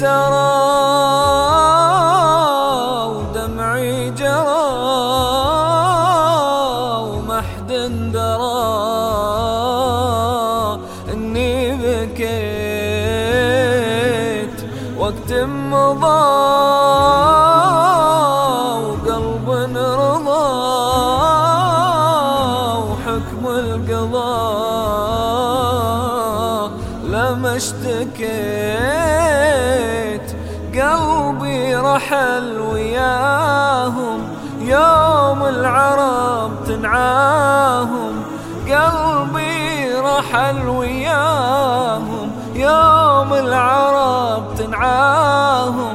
سرى ودمعي جرى ومحد درى إني بكيت وقت مضى وقلب رضى وحكم القضاء. لما اشتكيت. قلبي رحل وياهم. يوم العرب تنعاهم. قلبي رحل وياهم. يوم العرب تنعاهم.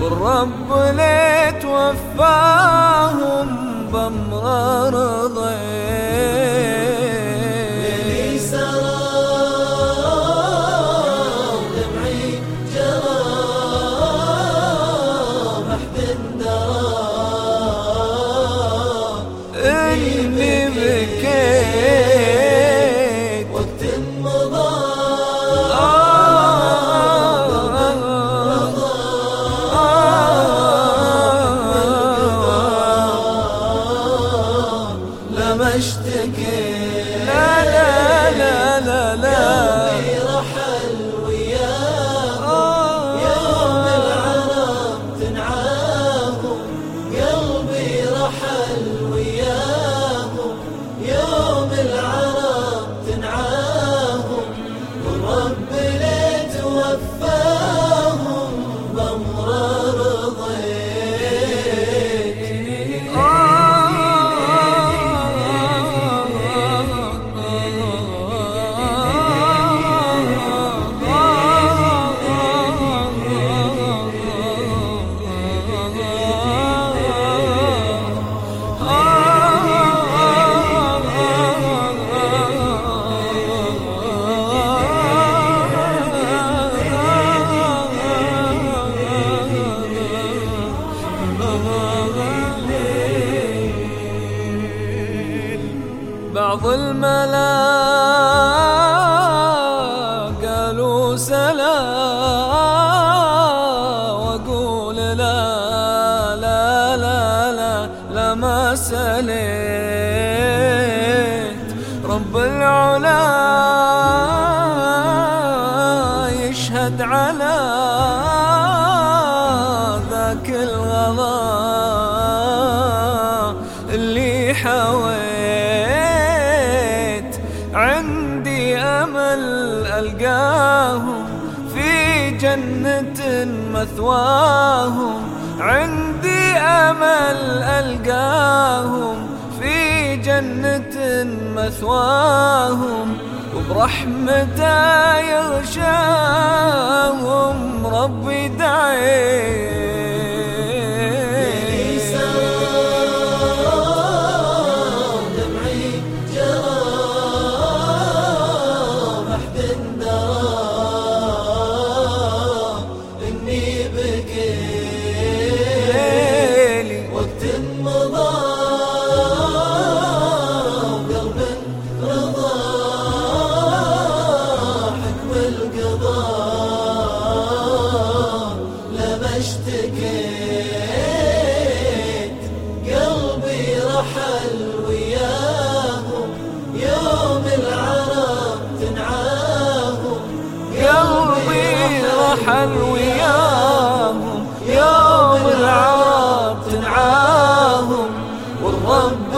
والرب ليت وفاهم رضيت لا الملا قالوا سلا وأقول لا لا لا لا لا ما سليت. رب العلا يشهد على ذاك الغلا. عندي أمل ألقاهم في جنة مثواهم. عندي أمل ألقاهم في جنة مثواهم. وبرحمته يغشاهم. العرب تنعاهم. قلبي رحل وياهم يوم العرب تنعاهم. والرب